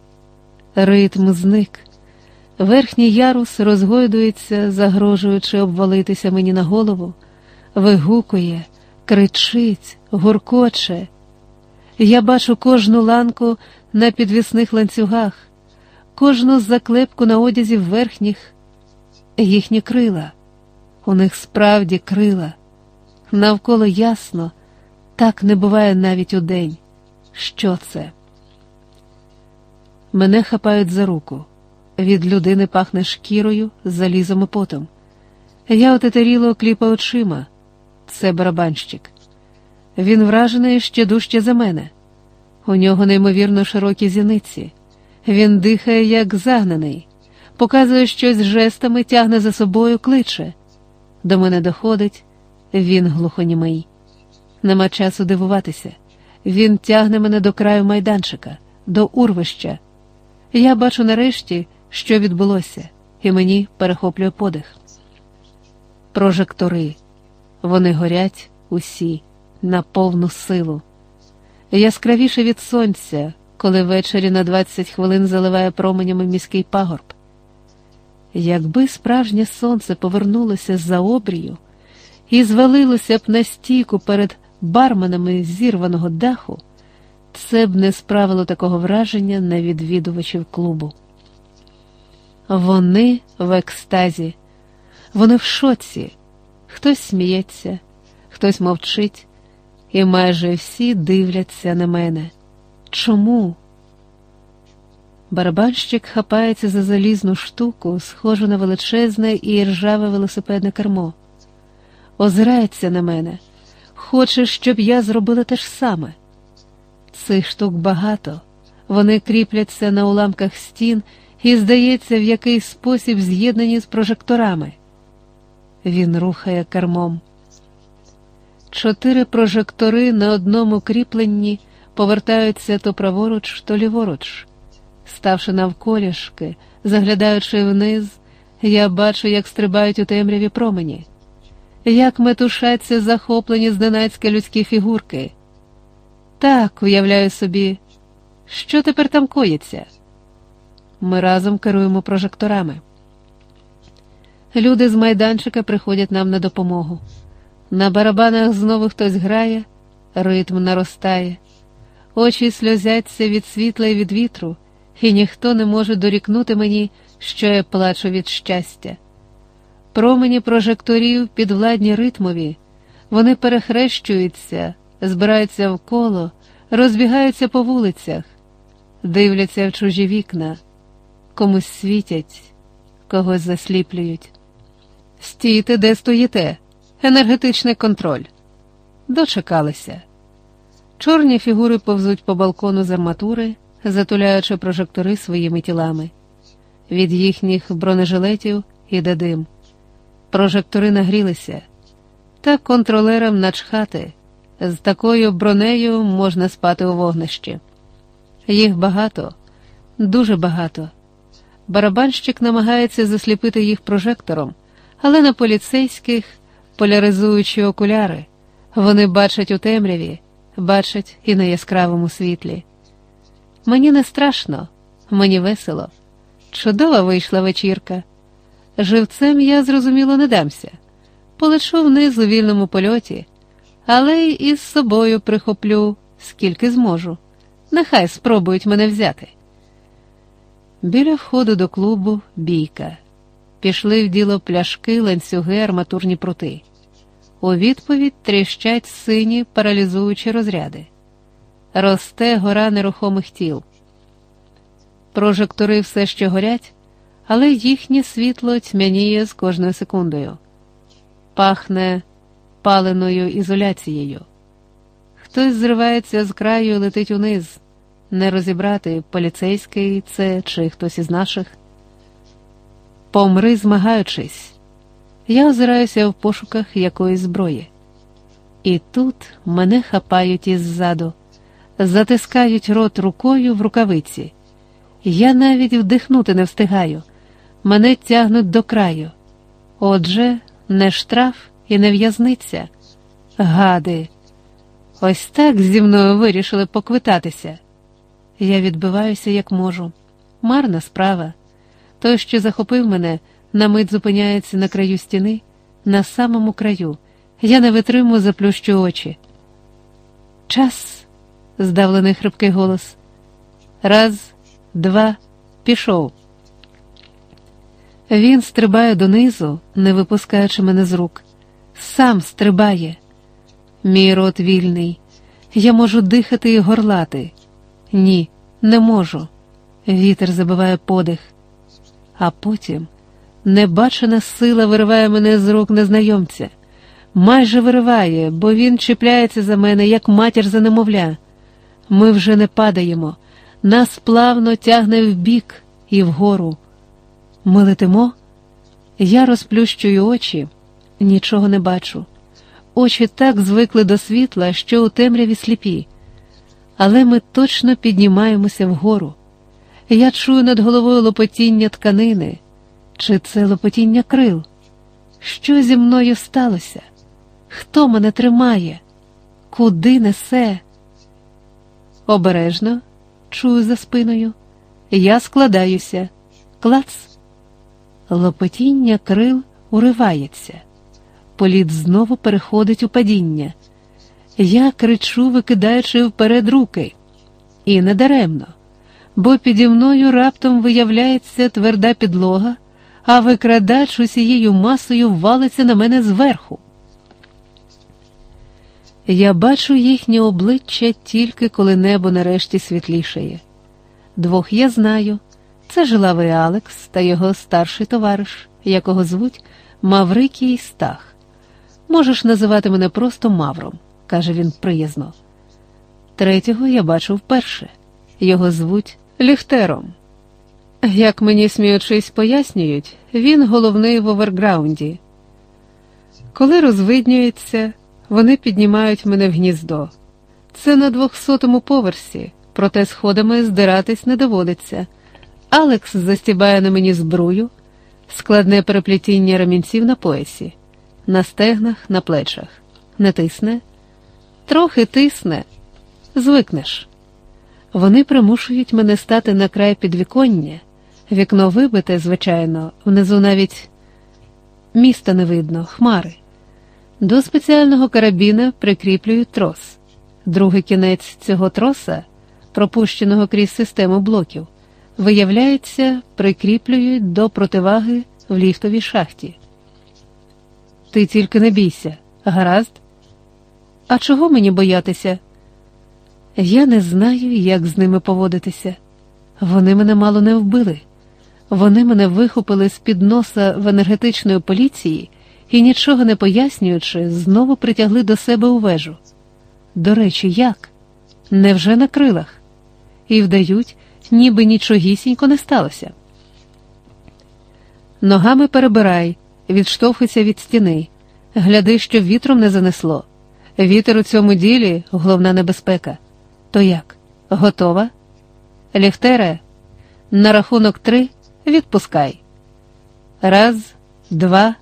Ритм зник. Верхній ярус розгойдується, загрожуючи обвалитися мені на голову, вигукує, кричить, гуркоче. Я бачу кожну ланку на підвісних ланцюгах кожну заклепку на одязі верхніх, їхні крила, у них справді крила. Навколо ясно, так не буває навіть у день. Що це? Мене хапають за руку. Від людини пахне шкірою, залізом і потом. Я отетеріло кліпа очима. Це барабанщик. Він вражений ще дужче за мене. У нього неймовірно широкі зіниці. Він дихає, як загнаний, показує щось жестами, тягне за собою, кличе. До мене доходить, він глухонімий. Нема часу дивуватися. Він тягне мене до краю майданчика, до урвища. Я бачу нарешті, що відбулося, і мені перехоплює подих. Прожектори, вони горять усі на повну силу. Яскравіше від сонця, коли ввечері на 20 хвилин заливає променями міський пагорб. Якби справжнє сонце повернулося за обрію і звалилося б на стійку перед барменами зірваного даху, це б не справило такого враження на відвідувачів клубу. Вони в екстазі, вони в шоці, хтось сміється, хтось мовчить, і майже всі дивляться на мене. Чому? Барабанщик хапається за залізну штуку, схожу на величезне і ржаве велосипедне кермо, озирається на мене, хоче, щоб я зробила те ж саме. Цих штук багато, вони кріпляться на уламках стін і, здається, в якийсь спосіб з'єднані з прожекторами. Він рухає кермом. Чотири прожектори на одному кріпленні повертаються то праворуч, то ліворуч. Ставши навколішки, заглядаючи вниз, я бачу, як стрибають у темряві промені, як метушаться захоплені зненацька людські фігурки. Так, уявляю собі, що тепер там коїться. Ми разом керуємо прожекторами. Люди з майданчика приходять нам на допомогу. На барабанах знову хтось грає, ритм наростає, очі сльозяться від світла і від вітру, і ніхто не може дорікнути мені, що я плачу від щастя. Промені прожекторів підвладні ритмові, вони перехрещуються, збираються в коло, розбігаються по вулицях, дивляться в чужі вікна, комусь світять, когось засліплюють. Стійте, де стоїте енергетичний контроль. Дочекалися. Чорні фігури повзуть по балкону з арматури, затуляючи прожектори своїми тілами. Від їхніх бронежилетів іде дим. Прожектори нагрілися, та контролерам начхати. З такою бронею можна спати у вогнищі. Їх багато, дуже багато. Барабанщик намагається засліпити їх прожектором, але на поліцейських поляризуючі окуляри. Вони бачать у темряві, бачать і на яскравому світлі. Мені не страшно, мені весело. Чудова вийшла вечірка. Живцем я, зрозуміло, не дамся. Полечу вниз у вільному польоті, але й із собою прихоплю, скільки зможу. Нехай спробують мене взяти. Біля входу до клубу бійка. Пішли в діло пляшки, ланцюги, арматурні прути. У відповідь тріщать сині паралізуючі розряди. Росте гора нерухомих тіл. Прожектори все ще горять, але їхнє світло тьмяніє з кожною секундою. Пахне паленою ізоляцією. Хтось зривається з краю і летить униз, не розібрати, поліцейський це чи хтось із наших. Помри, змагаючись. Я озираюся в пошуках якоїсь зброї. І тут мене хапають іззаду, затискають рот рукою в рукавиці. Я навіть вдихнути не встигаю, мене тягнуть до краю. Отже, не штраф і не в'язниця. Гади, ось так зі мною вирішили поквитатися. Я відбиваюся, як можу. Марна справа. Той, що захопив мене, на мить зупиняється на краю стіни, на самому краю. Я не витримую, заплющу очі. Час, здавлений хрипкий голос. Раз, два, пішов. Він стрибає донизу, не випускаючи мене з рук. Сам стрибає. Мій рот вільний. Я можу дихати і горлати. Ні, не можу. Вітер забиває подих а потім небачена сила вириває мене з рук незнайомця, майже вириває, бо він чіпляється за мене, як матір за немовля. Ми вже не падаємо, нас плавно тягне вбік і вгору. Ми летимо, я розплющую очі, нічого не бачу. Очі так звикли до світла, що у темряві сліпі. Але ми точно піднімаємося вгору. Я чую над головою лопотіння тканини, чи це лопотіння крил. Що зі мною сталося? Хто мене тримає? Куди несе? Обережно, чую за спиною. Я складаюся. Клац. Лопотіння крил уривається. Політ знову переходить у падіння. Я кричу, викидаючи вперед руки. І недаремно, бо піді мною раптом виявляється тверда підлога, а викрадач усією масою валиться на мене зверху. Я бачу їхнє обличчя тільки коли небо нарешті світлішає. Двох я знаю це жилавий Алекс та його старший товариш, якого звуть Маврикій Стах. Можеш називати мене просто Мавром, каже він приязно. Третього я бачу вперше. Його звуть Ліхтером. Як мені сміючись пояснюють, він головний в оверграунді. Коли розвиднюється, вони піднімають мене в гніздо. Це на двохсотому поверсі, проте сходами здиратись не доводиться. Алекс застібає на мені збрую, складне переплетіння ремінців на поясі, на стегнах, на плечах. Не тисне, трохи тисне, звикнеш. Вони примушують мене стати на край підвіконня, вікно вибите, звичайно, внизу навіть міста не видно, хмари. До спеціального карабіна прикріплюють трос. Другий кінець цього троса, пропущеного крізь систему блоків, виявляється, прикріплюють до противаги в ліфтовій шахті. Ти тільки не бійся, гаразд? А чого мені боятися? Я не знаю, як з ними поводитися. Вони мене мало не вбили. Вони мене вихопили з під носа в енергетичної поліції і, нічого не пояснюючи, знову притягли до себе у вежу. До речі, як? Невже на крилах? І вдають, ніби нічогісінько не сталося. Ногами перебирай, відштовхуйся від стіни, гляди, щоб вітром не занесло. Вітер у цьому ділі головна небезпека. То як? Готова? Ліхтере, на рахунок три відпускай. Раз, два,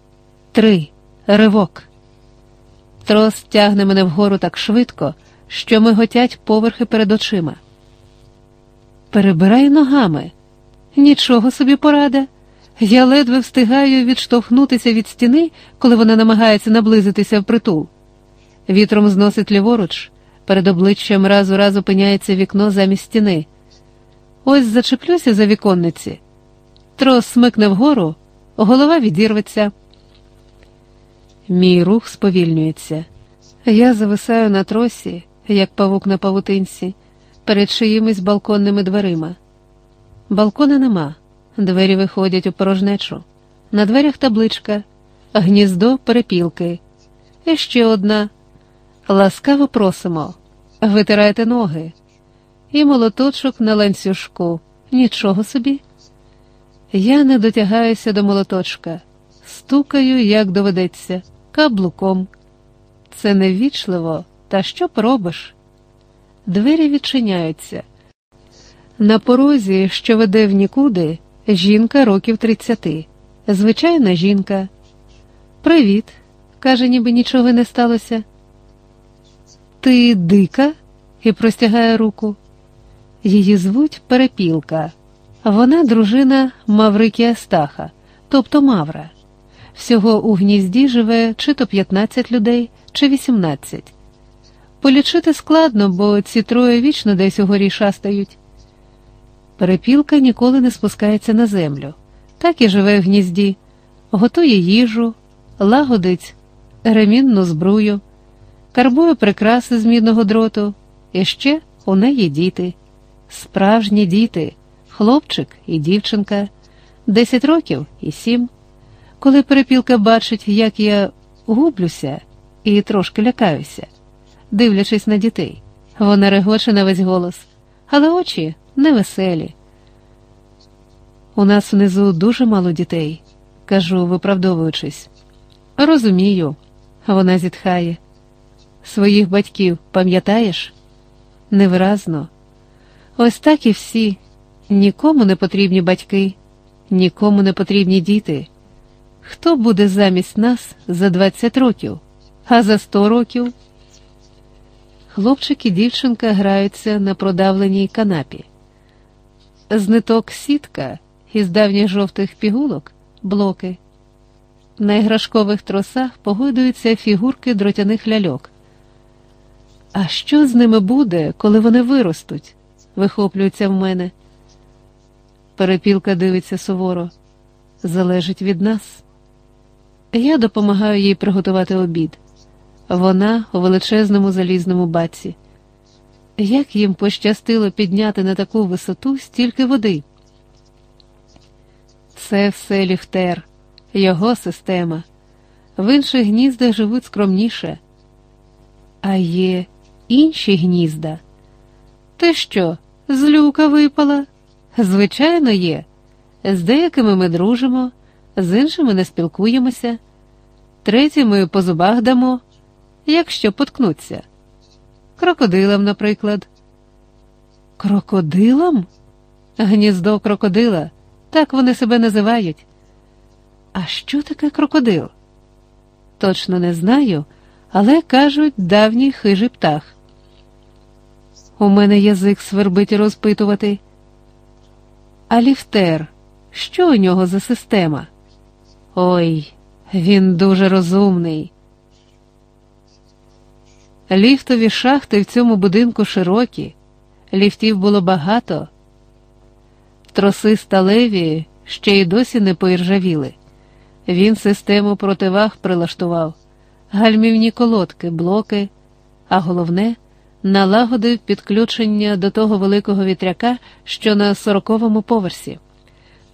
три. Ривок. Трос тягне мене вгору так швидко, що миготять поверхи перед очима. Перебирай ногами. Нічого собі порада. Я ледве встигаю відштовхнутися від стіни, коли вона намагається наблизитися в притул. Вітром зносить ліворуч, перед обличчям раз у раз опиняється вікно замість стіни. Ось зачеплюся за віконниці. Трос смикне вгору, голова відірветься. Мій рух сповільнюється. Я зависаю на тросі, як павук на павутинці, перед чиїмись балконними дверима. Балкона нема, двері виходять у порожнечу. На дверях табличка, гніздо перепілки. І ще одна. Ласкаво просимо, витирайте ноги. І молоточок на ланцюжку. Нічого собі. Я не дотягаюся до молоточка, стукаю, як доведеться каблуком. Це невічливо, та що пробиш? Двері відчиняються. На порозі, що веде в нікуди, жінка років тридцяти. Звичайна жінка. Привіт, каже, ніби нічого не сталося. Ти дика? і простягає руку. Її звуть Перепілка. Вона дружина Маврикія Стаха, тобто Мавра. Всього у гнізді живе чи то 15 людей, чи 18. Полічити складно, бо ці троє вічно десь угорі шастають. Перепілка ніколи не спускається на землю, так і живе в гнізді, готує їжу, лагодить ремінну збрую, карбує прикраси з мідного дроту, і ще у неї діти, справжні діти, хлопчик і дівчинка, 10 років і 7. Коли перепілка бачить, як я гублюся і трошки лякаюся, дивлячись на дітей, вона регоче на весь голос, але очі невеселі. У нас внизу дуже мало дітей, кажу, виправдовуючись. Розумію, вона зітхає. Своїх батьків пам'ятаєш? Невиразно. Ось так і всі. Нікому не потрібні батьки, нікому не потрібні діти. Хто буде замість нас за 20 років, а за 100 років? Хлопчик і дівчинка граються на продавленій канапі. З ниток сітка із давніх жовтих пігулок блоки. На іграшкових тросах погойдуються фігурки дротяних ляльок. А що з ними буде, коли вони виростуть? вихоплюється в мене. Перепілка дивиться суворо. Залежить від нас. Я допомагаю їй приготувати обід. Вона у величезному залізному баці. Як їм пощастило підняти на таку висоту стільки води? Це все ліфтер, його система. В інших гніздах живуть скромніше. А є інші гнізда. Ти що, з люка випала? Звичайно, є. З деякими ми дружимо, з іншими не спілкуємося, треті ми по зубах дамо, якщо поткнуться. Крокодилам, наприклад. Крокодилам? Гніздо крокодила, так вони себе називають. А що таке крокодил? Точно не знаю, але кажуть давній хижий птах. У мене язик свербить розпитувати. А ліфтер, що у нього за система? Ой, він дуже розумний. Ліфтові шахти в цьому будинку широкі, ліфтів було багато. Троси сталеві ще й досі не поіржавіли. Він систему противаг прилаштував, гальмівні колодки, блоки, а головне налагодив підключення до того великого вітряка, що на сороковому поверсі.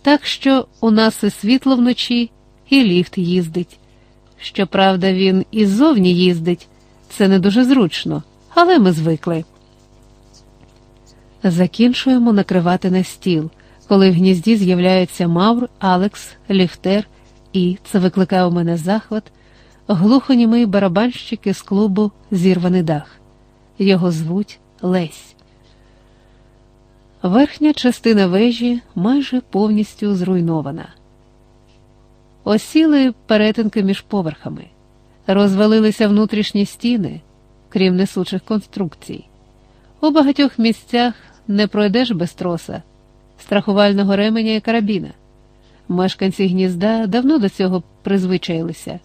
Так що у нас і світло вночі, і ліфт їздить. Щоправда, він і ззовні їздить, це не дуже зручно, але ми звикли. Закінчуємо накривати на стіл, коли в гнізді з'являються Мавр, Алекс, Ліфтер і це викликає у мене захват, глухонімий барабанщик із клубу Зірваний дах. Його звуть Лесь. Верхня частина вежі майже повністю зруйнована. Осіли перетинки між поверхами, розвалилися внутрішні стіни, крім несучих конструкцій. У багатьох місцях не пройдеш без троса, страхувального ременя і карабіна. Мешканці гнізда давно до цього призвичаїлися.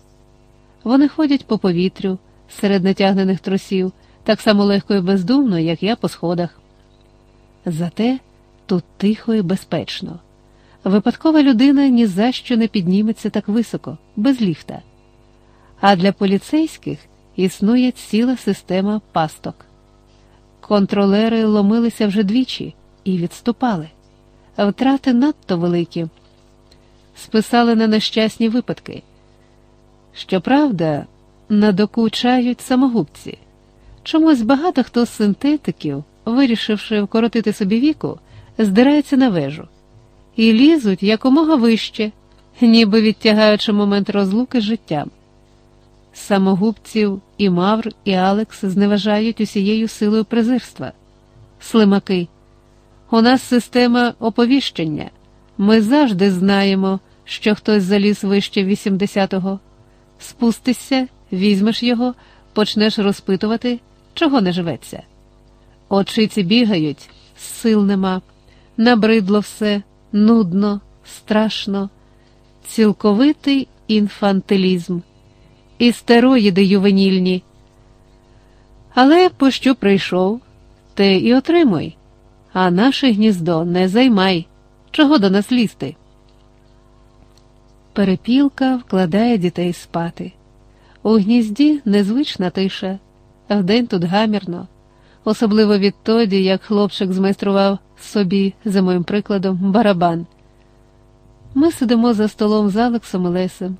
Вони ходять по повітрю серед натягнених тросів так само легко і бездумно, як я по сходах. Зате тут тихо і безпечно. Випадкова людина ні за що не підніметься так високо, без ліфта. А для поліцейських існує ціла система пасток. Контролери ломилися вже двічі і відступали, втрати надто великі, списали на нещасні випадки. Щоправда, надокучають самогубці. Чомусь багато хто з синтетиків, вирішивши вкоротити собі віку, здирається на вежу і лізуть якомога вище, ніби відтягаючи момент розлуки з життям. Самогубців і Мавр, і Алекс зневажають усією силою презирства. Слимаки, у нас система оповіщення. Ми завжди знаємо, що хтось заліз вище 80-го. Спустишся, візьмеш його, почнеш розпитувати чого не живеться. Очиці бігають, сил нема, набридло все, нудно, страшно, цілковитий інфантилізм, істероїди ювенільні. Але по що прийшов, те і отримуй, а наше гніздо не займай, чого до нас лізти. Перепілка вкладає дітей спати. У гнізді незвична тиша. Вдень тут гамірно, особливо відтоді, як хлопчик змайстрував собі, за моїм прикладом, барабан. Ми сидимо за столом з Алексом і Лесем.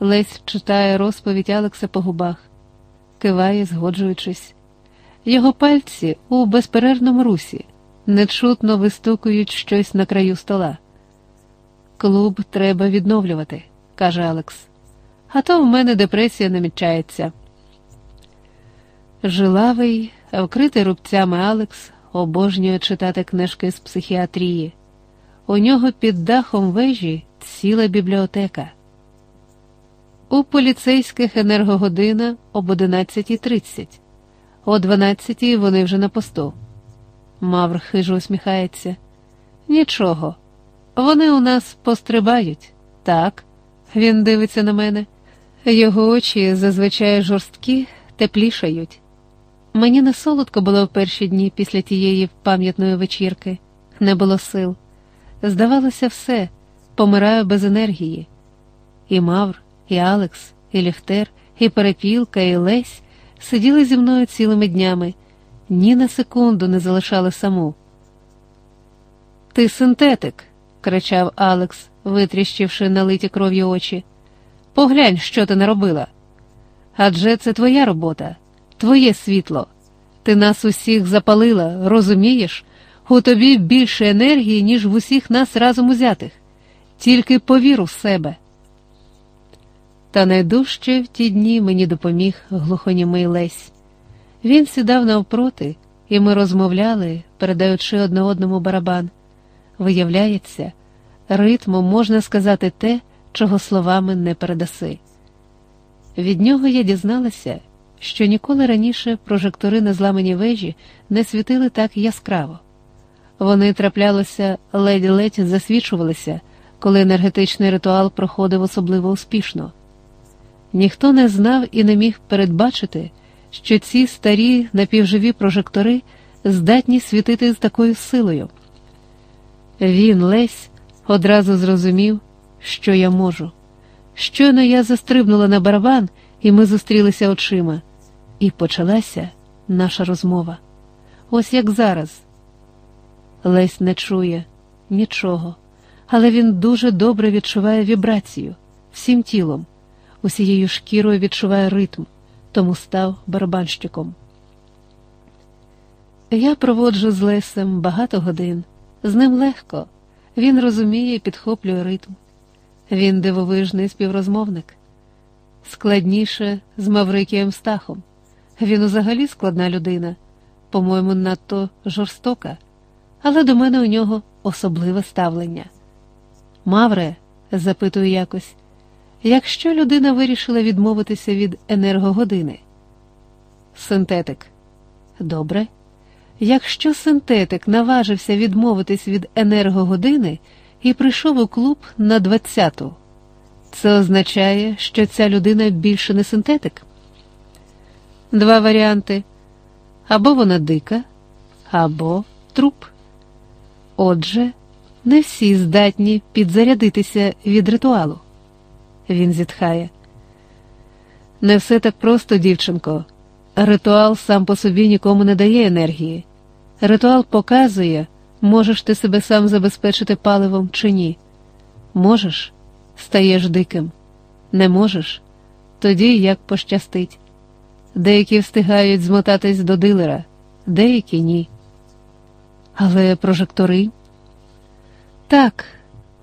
Лесь читає розповідь Алекса по губах, киває, згоджуючись. Його пальці у безперервному русі, нечутно вистукують щось на краю стола. Клуб треба відновлювати, каже Алекс. А то в мене депресія намічається. Жилавий, вкритий рубцями Алекс, обожнює читати книжки з психіатрії. У нього під дахом вежі ціла бібліотека. У поліцейських енергогодина об 11.30. О 12.00 вони вже на посту. Мавр хижо усміхається. Нічого. Вони у нас пострибають. Так, він дивиться на мене. Його очі зазвичай жорсткі, теплішають. Мені не солодко було в перші дні після тієї пам'ятної вечірки, не було сил. Здавалося, все, помираю без енергії. І Мавр, і Алекс, і Ліфтер, і Перепілка, і Лесь сиділи зі мною цілими днями, ні на секунду не залишали саму. Ти синтетик, кричав Алекс, витріщивши налиті кров'ю очі. Поглянь, що ти наробила. Адже це твоя робота, твоє світло. Ти нас усіх запалила, розумієш? У тобі більше енергії, ніж в усіх нас разом узятих. Тільки повір у себе. Та найдужче в ті дні мені допоміг глухонімий Лесь. Він сідав навпроти, і ми розмовляли, передаючи одне одному барабан. Виявляється, ритмом можна сказати те, чого словами не передаси. Від нього я дізналася, що ніколи раніше прожектори на зламані вежі не світили так яскраво. Вони траплялося ледь-ледь засвічувалися, коли енергетичний ритуал проходив особливо успішно. Ніхто не знав і не міг передбачити, що ці старі напівживі прожектори здатні світити з такою силою. Він, Лесь, одразу зрозумів, що я можу. Щойно я застрибнула на барабан, і ми зустрілися очима, і почалася наша розмова. Ось як зараз. Лесь не чує нічого, але він дуже добре відчуває вібрацію всім тілом, усією шкірою відчуває ритм, тому став барабанщиком. Я проводжу з Лесем багато годин, з ним легко, він розуміє і підхоплює ритм. Він дивовижний співрозмовник, складніше з Маврикієм Стахом. Він взагалі складна людина, по-моєму, надто жорстока але до мене у нього особливе ставлення. Мавре, запитую якось, якщо людина вирішила відмовитися від енергогодини? Синтетик. Добре. Якщо синтетик наважився відмовитись від енергогодини і прийшов у клуб на 20-ту, це означає, що ця людина більше не синтетик? Два варіанти або вона дика, або труп. Отже, не всі здатні підзарядитися від ритуалу. Він зітхає. Не все так просто, дівчинко. Ритуал сам по собі нікому не дає енергії. Ритуал показує, можеш ти себе сам забезпечити паливом чи ні. Можеш, стаєш диким. Не можеш, тоді як пощастить. Деякі встигають змотатись до дилера, деякі ні. Але прожектори? Так,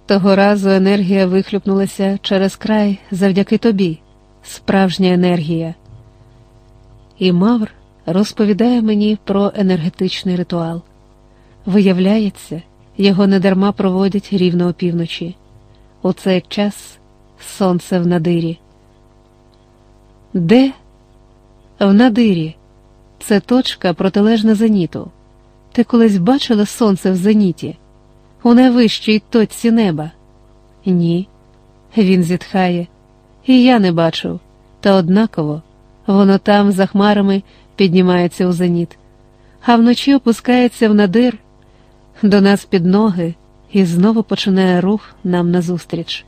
того разу енергія вихлюпнулася через край завдяки тобі, справжня енергія. І Мавр розповідає мені про енергетичний ритуал. Виявляється, його недарма проводять рівно опівночі. У цей час сонце в надирі. Де? В надирі. Це точка протилежна зеніту. Ти колись бачила сонце в зеніті, у найвищій точці неба? Ні. Він зітхає. І я не бачив, та однаково воно там, за хмарами, піднімається у зеніт, а вночі опускається в надир до нас під ноги і знову починає рух нам назустріч.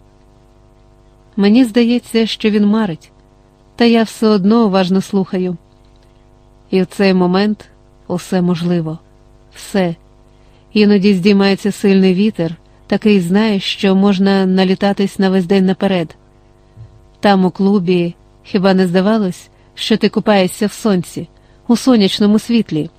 Мені здається, що він марить, та я все одно уважно слухаю. І в цей момент усе можливо все. Іноді здіймається сильний вітер, такий знаєш, що можна налітатись на весь день наперед. Там, у клубі, хіба не здавалось, що ти купаєшся в сонці, у сонячному світлі.